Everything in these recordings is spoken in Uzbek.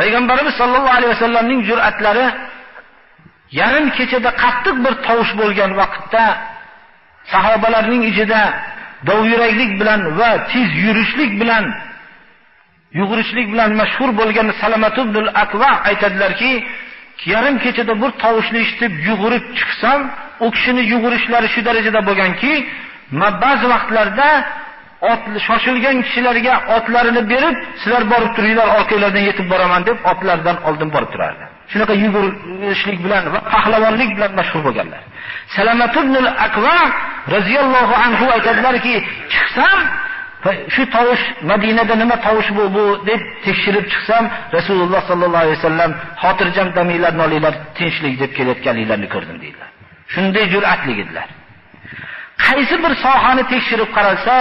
payg'ambarimiz sollallohu alayhi vasallamning jur'atlari yarim kechada qattiq bir tovush bo'lgan vaqtda sahobalarning ichida dovyuraklik bilan va tez yurishlik bilan yugurishlik bilan mashhur bo'lgan salamat ibn Akva aytadilarki, yarim kechada bir tovushni eshitib yugurib chiqsam, u kishini yugurishlari shu darajada bo'lganki, ba'zi vaqtlarda ot shoshilgan kishilarga otlarini berib, sizlar borib turinglar, orqanglardan yetib boraman deb otlardan oldin borib turardi. Shunaqa yugurishlik bilan va pahlavonlik bilan mashhur bo'lganlar. Salamat ibn al-Akva radhiyallohu anhu aytadilarki, chiqsam shu tovush Madinada nima tovush bu bu deb tekshirib chiqsam, Rasululloh sallallohu alayhi vasallam xotirjam daminglarni olinglar, tinchlik deb kelayotganliklarini ko'rdim deydilar. Shunday jur'atli edilar. Qaysi bir sohani tekshirib qaralsa,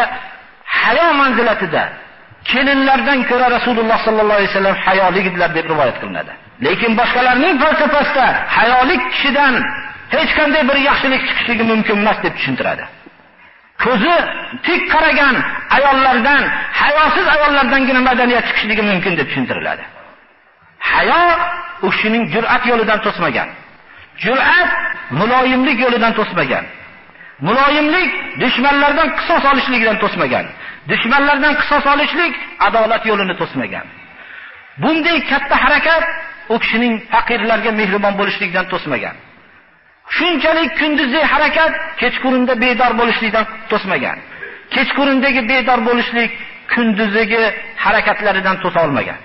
hayo manzilatida kelinlardan ko'ra Rasululloh sallallohu alayhi vasallam hayolik edilar deb rivoyat qilinadi. Lekin boshqalarning falsafasida hayolik kishidan hech qanday bir yaxshilik chiqishligi mumkin emas deb tushuntiradi. Ko'zi tik qaragan ayollardan, hayosiz ayollardangina madaniyat chiqishligi mumkin deb tushuntiriladi. Hayo u kishining jur'at yo'lidan to'smagan. Jur'at muloyimlik yo'lidan to'smagan. Muloyimlik dushmanlardan qisos olishligidan to'smagan. Dushmanlardan qisos olishlik adolat yo'lini to'smagan. Bunday katta harakat u kishining faqirlarga mehribon bo'lishlikdan to'smagan. Shunchalik kunduzgi harakat kechqurunda bedor bo'lishlikdan to'smagan. Kechqurundagi bedor bo'lishlik kunduzgi harakatlaridan to'sa olmagan.